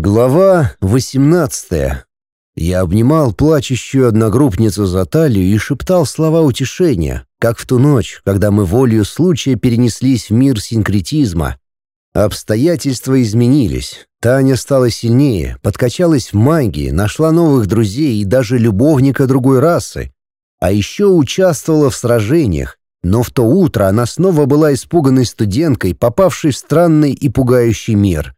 Глава 18. Я обнимал плачущую одногруппницу за талию и шептал слова утешения, как в ту ночь, когда мы волею случая перенеслись в мир синкретизма. Обстоятельства изменились. Таня стала сильнее, подкачалась в магии, нашла новых друзей и даже любовника другой расы. А еще участвовала в сражениях, но в то утро она снова была испуганной студенткой, попавшей в странный и пугающий мир.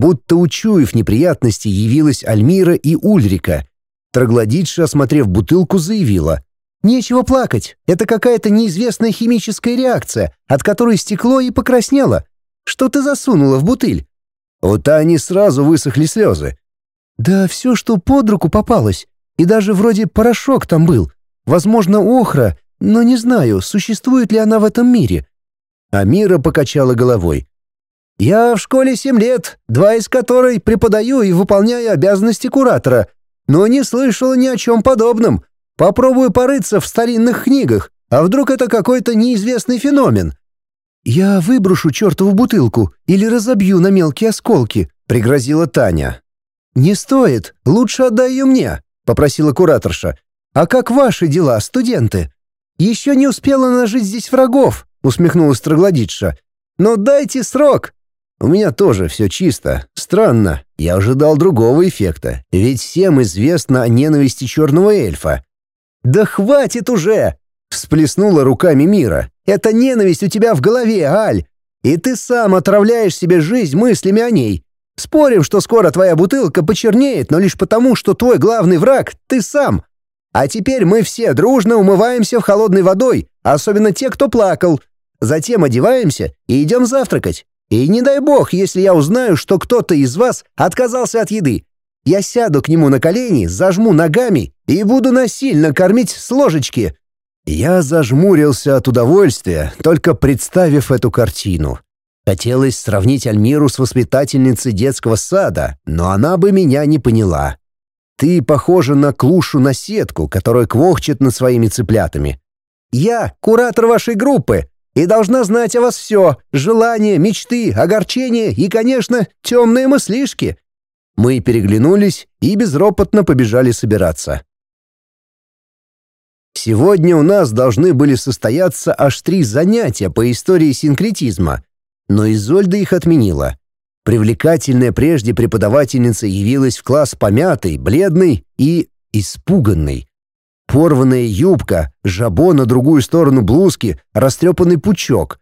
Будто учуяв неприятности, явилась Альмира и Ульрика. Троглодитша, осмотрев бутылку, заявила. «Нечего плакать. Это какая-то неизвестная химическая реакция, от которой стекло и покраснело. Что ты засунула в бутыль?» У Тани сразу высохли слезы. «Да все, что под руку попалось. И даже вроде порошок там был. Возможно, охра, но не знаю, существует ли она в этом мире». Амира покачала головой. Я в школе семь лет, два из которой преподаю и выполняю обязанности куратора, но не слышала ни о чем подобном. Попробую порыться в старинных книгах, а вдруг это какой-то неизвестный феномен. Я выброшу чертову бутылку или разобью на мелкие осколки, пригрозила Таня. Не стоит, лучше отдай ее мне, попросила кураторша. А как ваши дела, студенты? Еще не успела нажить здесь врагов, усмехнулась троглодитша. Но дайте срок, у меня тоже все чисто. Странно, я ожидал другого эффекта, ведь всем известно о ненависти черного эльфа. «Да хватит уже!» — всплеснула руками Мира. «Это ненависть у тебя в голове, Аль! И ты сам отравляешь себе жизнь мыслями о ней. Спорим, что скоро твоя бутылка почернеет, но лишь потому, что твой главный враг — ты сам. А теперь мы все дружно умываемся в холодной водой, особенно те, кто плакал. Затем одеваемся и идем завтракать. И не дай бог, если я узнаю, что кто-то из вас отказался от еды. Я сяду к нему на колени, зажму ногами и буду насильно кормить с ложечки». Я зажмурился от удовольствия, только представив эту картину. Хотелось сравнить Альмиру с воспитательницей детского сада, но она бы меня не поняла. Ты похожа на клушу на сетку, которая квохчет над своими цыплятами. Я куратор вашей группы, и должна знать о вас все — желания, мечты, огорчения и, конечно, темные мыслишки». Мы переглянулись и безропотно побежали собираться. Сегодня у нас должны были состояться аж три занятия по истории синкретизма, но Изольда их отменила. Привлекательная прежде преподавательница явилась в класс помятой, бледной и испуганной. Порванная юбка, жабо на другую сторону блузки, растрепанный пучок.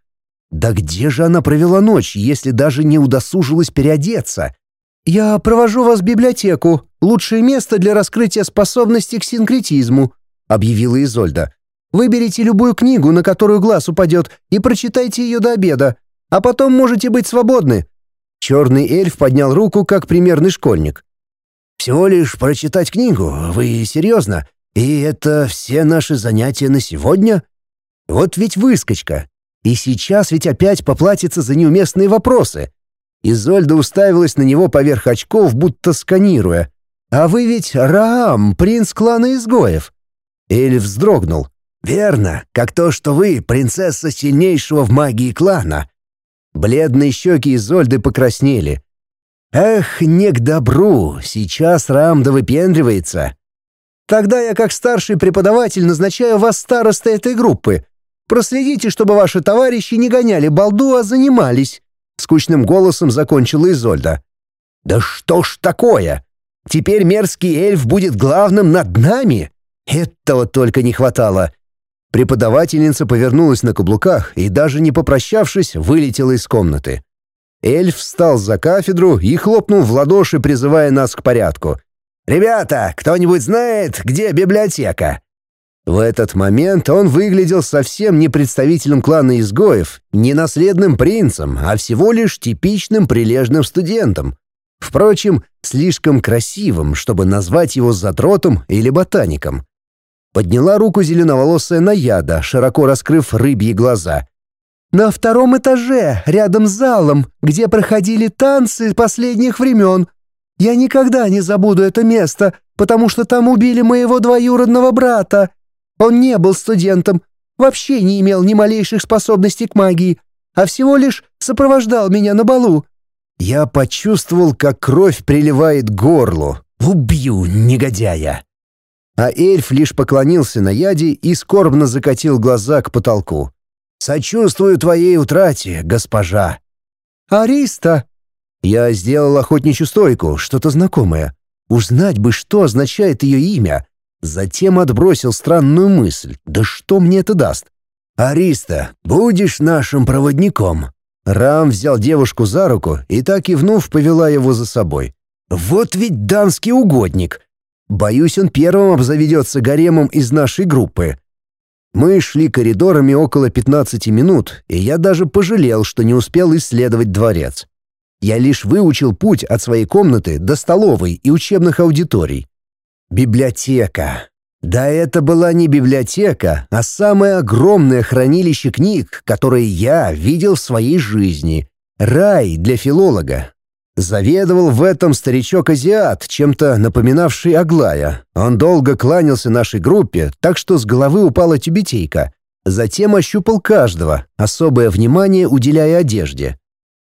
Да где же она провела ночь, если даже не удосужилась переодеться? «Я провожу вас в библиотеку. Лучшее место для раскрытия способности к синкретизму», — объявила Изольда. «Выберите любую книгу, на которую глаз упадет, и прочитайте ее до обеда, а потом можете быть свободны». Черный эльф поднял руку, как примерный школьник. «Всего лишь прочитать книгу? Вы серьезно? И это все наши занятия на сегодня? Вот ведь выскочка. И сейчас ведь опять поплатится за неуместные вопросы. Изольда уставилась на него поверх очков, будто сканируя. «А вы ведь Раам, принц клана изгоев». Эль вздрогнул. «Верно, как то, что вы принцесса сильнейшего в магии клана». Бледные щеки Изольды покраснели. «Эх, не к добру, сейчас Раам довыпендривается. Тогда я, как старший преподаватель, назначаю вас старостой этой группы. Проследите, чтобы ваши товарищи не гоняли балду, а занимались». Скучным голосом закончила Изольда. «Да что ж такое? Теперь мерзкий эльф будет главным над нами? Этого только не хватало». Преподавательница повернулась на каблуках и, даже не попрощавшись, вылетела из комнаты. Эльф встал за кафедру и хлопнул в ладоши, призывая нас к порядку. «Ребята, кто-нибудь знает, где библиотека?» В этот момент он выглядел совсем не представителем клана изгоев, не наследным принцем, а всего лишь типичным прилежным студентом. Впрочем, слишком красивым, чтобы назвать его задротом или ботаником. Подняла руку зеленоволосая Наяда, широко раскрыв рыбьи глаза. «На втором этаже, рядом с залом, где проходили танцы последних времен, я никогда не забуду это место, потому что там убили моего двоюродного брата. Он не был студентом, вообще не имел ни малейших способностей к магии, а всего лишь сопровождал меня на балу. Я почувствовал, как кровь приливает к горлу. Убью, негодяя! А эльф лишь поклонился на яде и скорбно закатил глаза к потолку. «Сочувствую твоей утрате, госпожа». «Ариста!» Я сделал охотничью стойку, что-то знакомое. Узнать бы, что означает ее имя. Затем отбросил странную мысль. «Да что мне это даст?» «Ариста, будешь нашим проводником?» Рам взял девушку за руку и так и вновь повела его за собой. «Вот ведь дамский угодник!» Боюсь, он первым обзаведется гаремом из нашей группы. Мы шли коридорами около 15 минут, и я даже пожалел, что не успел исследовать дворец. Я лишь выучил путь от своей комнаты до столовой и учебных аудиторий. Библиотека. Да это была не библиотека, а самое огромное хранилище книг, которое я видел в своей жизни. Рай для филолога. Заведовал в этом старичок-азиат, чем-то напоминавший Аглая. Он долго кланялся нашей группе, так что с головы упала тюбетейка. Затем ощупал каждого, особое внимание уделяя одежде.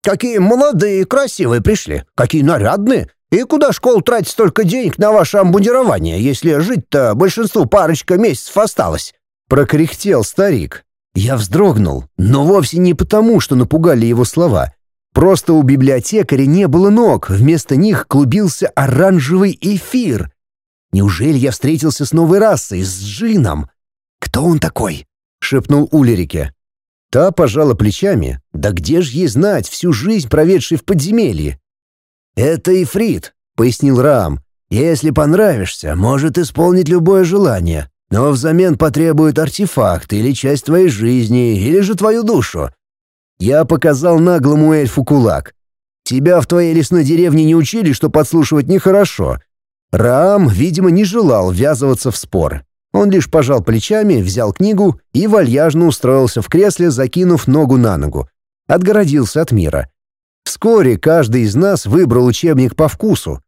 «Какие молодые и красивые пришли! Какие нарядные! И куда школ тратить столько денег на ваше обмундирование, если жить-то большинству парочка месяцев осталось?» Прокряхтел старик. Я вздрогнул, но вовсе не потому, что напугали его слова — Просто у библиотекаря не было ног, вместо них клубился оранжевый эфир. Неужели я встретился с новой расой, с джином? «Кто он такой?» — шепнул Улерике. Та пожала плечами. «Да где ж ей знать, всю жизнь проведший в подземелье?» «Это Ифрит», — пояснил Раам. «Если понравишься, может исполнить любое желание, но взамен потребует артефакт или часть твоей жизни, или же твою душу. Я показал наглому эльфу кулак. Тебя в твоей лесной деревне не учили, что подслушивать нехорошо. Раам, видимо, не желал ввязываться в спор. Он лишь пожал плечами, взял книгу и вальяжно устроился в кресле, закинув ногу на ногу. Отгородился от мира. Вскоре каждый из нас выбрал учебник по вкусу.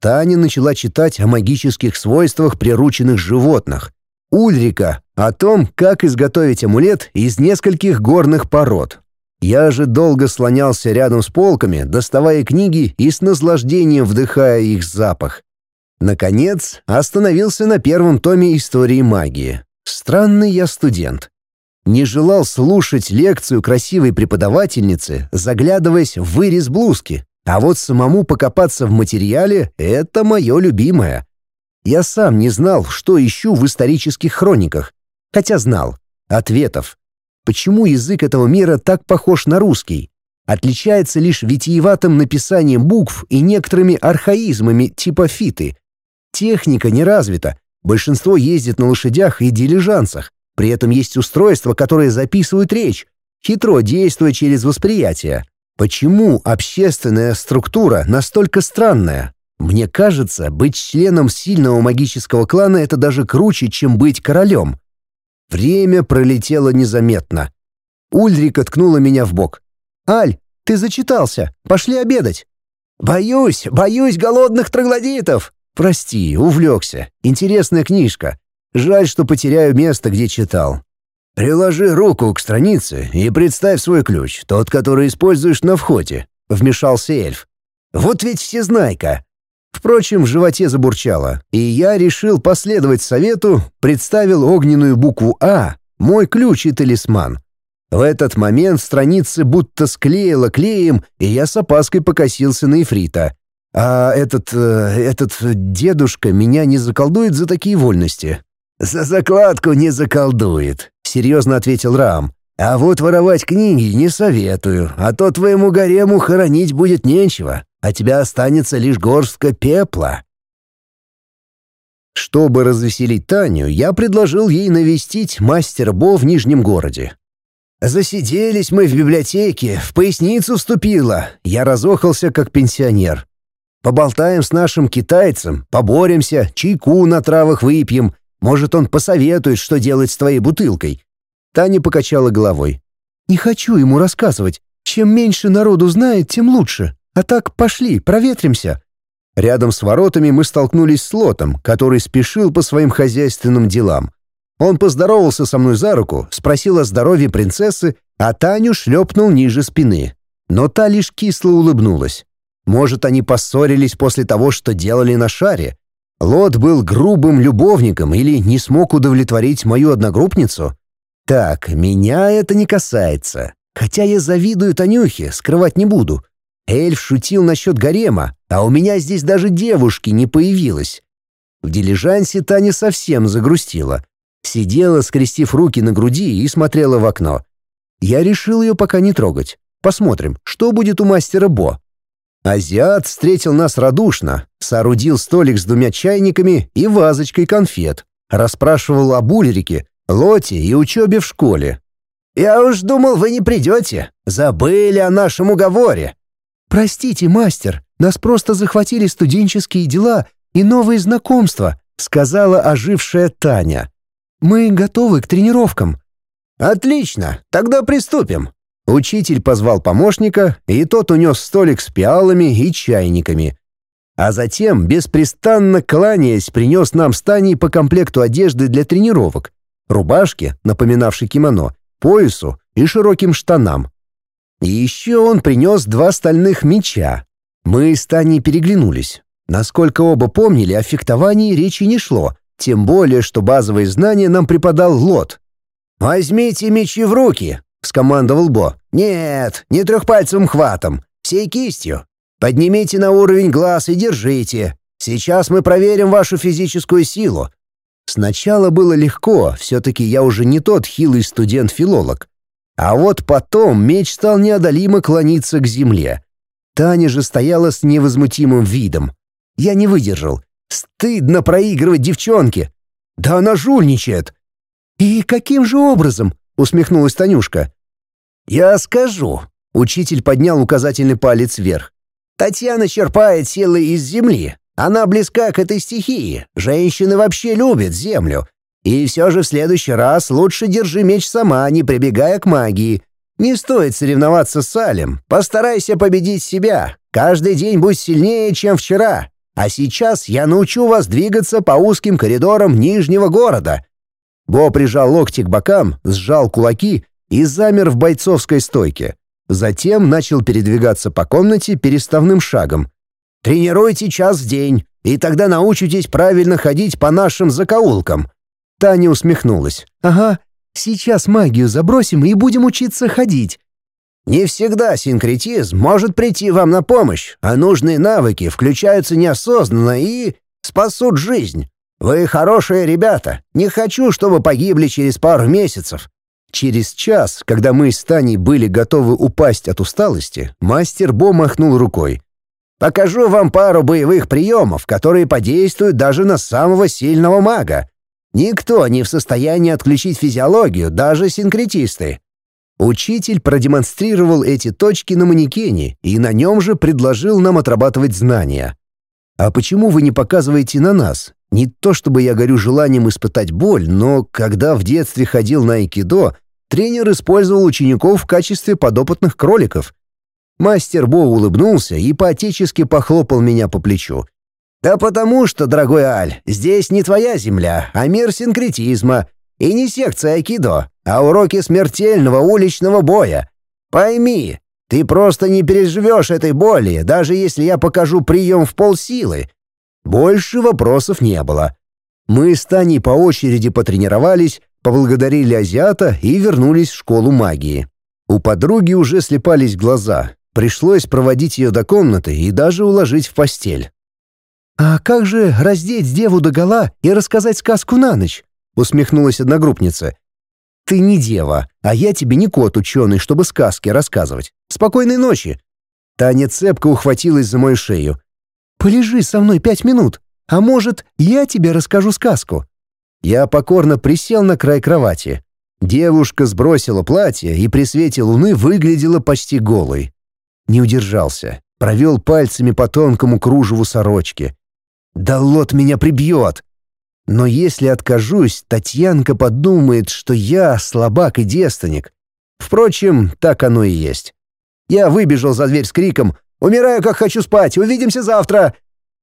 Таня начала читать о магических свойствах прирученных животных. Ульрика — о том, как изготовить амулет из нескольких горных пород, я же долго слонялся рядом с полками, доставая книги и с наслаждением вдыхая их запах. Наконец, остановился на первом томе истории магии. Странный я студент. Не желал слушать лекцию красивой преподавательницы, заглядываясь в вырез блузки. А вот самому покопаться в материале — это мое любимое. Я сам не знал, что ищу в исторических хрониках. Хотя знал. Ответов. Почему язык этого мира так похож на русский? Отличается лишь витиеватым написанием букв и некоторыми архаизмами типа фиты. Техника не развита. Большинство ездит на лошадях и дилижансах. При этом есть устройства, которые записывают речь, хитро действуя через восприятие. Почему общественная структура настолько странная? Мне кажется, быть членом сильного магического клана — это даже круче, чем быть королем. Время пролетело незаметно. Ульрика ткнула меня в бок. «Аль, ты зачитался. Пошли обедать». «Боюсь, боюсь голодных троглодитов!» «Прости, увлекся. Интересная книжка. Жаль, что потеряю место, где читал». «Приложи руку к странице и представь свой ключ, тот, который используешь на входе», — вмешался эльф. «Вот ведь всезнайка. Впрочем, в животе забурчало, и я решил последовать совету, представил огненную букву «А», мой ключ и талисман. В этот момент страницы будто склеило клеем, и я с опаской покосился на Ифрита. А этот... Э, этот дедушка меня не заколдует за такие вольности? «За закладку не заколдует», — серьезно ответил Рам. «А вот воровать книги не советую, а то твоему гарему хоронить будет нечего а тебя останется лишь горстка пепла». Чтобы развеселить Таню, я предложил ей навестить мастера Бо в Нижнем городе. Засиделись мы в библиотеке, в поясницу вступила. Я разохался, как пенсионер. Поболтаем с нашим китайцем, поборемся, чайку на травах выпьем. Может, он посоветует, что делать с твоей бутылкой. Таня покачала головой. «Не хочу ему рассказывать. Чем меньше народу знает, тем лучше. А так пошли, проветримся». Рядом с воротами мы столкнулись с Лотом, который спешил по своим хозяйственным делам. Он поздоровался со мной за руку, спросил о здоровье принцессы, а Таню шлепнул ниже спины. но та лишь кисло улыбнулась. Может, они поссорились после того, что делали на шаре? Лот был грубым любовником или не смог удовлетворить мою одногруппницу? Так, меня это не касается. Хотя я завидую Танюхе, скрывать не буду. Эльф шутил насчет гарема, а у меня здесь даже девушки не появилось. В дилижансе Таня совсем загрустила. Сидела, скрестив руки на груди и смотрела в окно. Я решил ее пока не трогать. Посмотрим, что будет у мастера Бо. Азиат встретил нас радушно, соорудил столик с двумя чайниками и вазочкой конфет. Расспрашивал об Ульрике, Лоте и учебе в школе. «Я уж думал, вы не придете. Забыли о нашем уговоре». «Простите, мастер, нас просто захватили студенческие дела и новые знакомства», сказала ожившая Таня. «Мы готовы к тренировкам». «Отлично, тогда приступим». Учитель позвал помощника, и тот унес столик с пиалами и чайниками. А затем, беспрестанно кланяясь, принес нам с Таней по комплекту одежды для тренировок. Рубашки, напоминавшей кимоно, поясу и широким штанам. И еще он принес два стальных меча. Мы с Таней переглянулись. Насколько оба помнили, о фехтовании речи не шло, тем более, что базовые знания нам преподал Лот. «Возьмите мечи в руки!» — скомандовал Бо. «Нет, не трехпальцевым хватом, всей кистью. Поднимите на уровень глаз и держите. Сейчас мы проверим вашу физическую силу». Сначала было легко, все-таки я уже не тот хилый студент-филолог. А вот потом меч стал неодолимо клониться к земле. Таня же стояла с невозмутимым видом. Я не выдержал. Стыдно проигрывать девчонке. Да она жульничает. «И каким же образом?» — усмехнулась Танюшка. «Я скажу». Учитель поднял указательный палец вверх. «Татьяна черпает силы из земли. Она близка к этой стихии. Женщины вообще любят землю. И все же в следующий раз лучше держи меч сама, не прибегая к магии. Не стоит соревноваться с Салем. Постарайся победить себя. Каждый день будь сильнее, чем вчера. А сейчас я научу вас двигаться по узким коридорам Нижнего города». Бо прижал локти к бокам, сжал кулаки и замер в бойцовской стойке. Затем начал передвигаться по комнате переставным шагом. «Тренируйте час в день, и тогда научитесь правильно ходить по нашим закоулкам». Таня усмехнулась. «Ага, сейчас магию забросим и будем учиться ходить. Не всегда синкретизм может прийти вам на помощь, а нужные навыки включаются неосознанно и спасут жизнь. Вы хорошие ребята. Не хочу, чтобы погибли через пару месяцев. Через час, когда мы с Таней были готовы упасть от усталости, мастер Бо махнул рукой. «Покажу вам пару боевых приемов, которые подействуют даже на самого сильного мага. Никто не в состоянии отключить физиологию, даже синкретисты. Учитель продемонстрировал эти точки на манекене и на нем же предложил нам отрабатывать знания. «А почему вы не показываете на нас? Не то чтобы я горю желанием испытать боль, но когда в детстве ходил на айкидо, тренер использовал учеников в качестве подопытных кроликов. Мастер Бо улыбнулся и поотечески похлопал меня по плечу. «Да потому что, дорогой Аль, здесь не твоя земля, а мир синкретизма, и не секция айкидо, а уроки смертельного уличного боя. Пойми, ты просто не переживешь этой боли, даже если я покажу прием в полсилы. Больше вопросов не было. Мы с Таней по очереди потренировались, поблагодарили азиата и вернулись в школу магии. У подруги уже слепались глаза. Пришлось проводить ее до комнаты и даже уложить в постель. «А как же раздеть деву догола и рассказать сказку на ночь?» — усмехнулась одногруппница. «Ты не дева, а я тебе не кот ученый, чтобы сказки рассказывать. Спокойной ночи!» Таня цепко ухватилась за мою шею. «Полежи со мной пять минут, а может, я тебе расскажу сказку?» Я покорно присел на край кровати. Девушка сбросила платье и при свете луны выглядела почти голой. Не удержался, провел пальцами по тонкому кружеву сорочки. «Да лот меня прибьет!» Но если откажусь, Татьянка подумает, что я слабак и девственник. Впрочем, так оно и есть. Я выбежал за дверь с криком «Умираю, как хочу спать! Увидимся завтра!»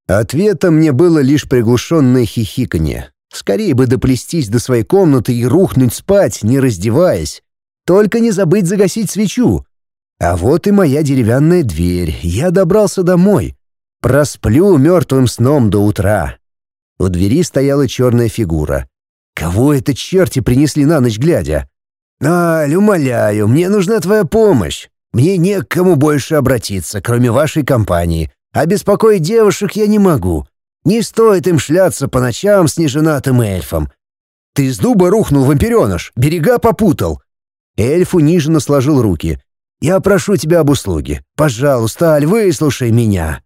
Ответом мне было лишь приглушенное хихиканье. Скорее бы доплестись до своей комнаты и рухнуть спать, не раздеваясь. Только не забыть загасить свечу. А вот и моя деревянная дверь. Я добрался домой. Просплю мертвым сном до утра. У двери стояла черная фигура. Кого это черти принесли на ночь глядя? «Аль, умоляю, мне нужна твоя помощь. Мне не к кому больше обратиться, кроме вашей компании. А беспокоить девушек я не могу. Не стоит им шляться по ночам с неженатым эльфом. Ты с дуба рухнул, вампиреныш, берега попутал». Эльф униженно сложил руки. «Я прошу тебя об услуге. Пожалуйста, Аль, выслушай меня».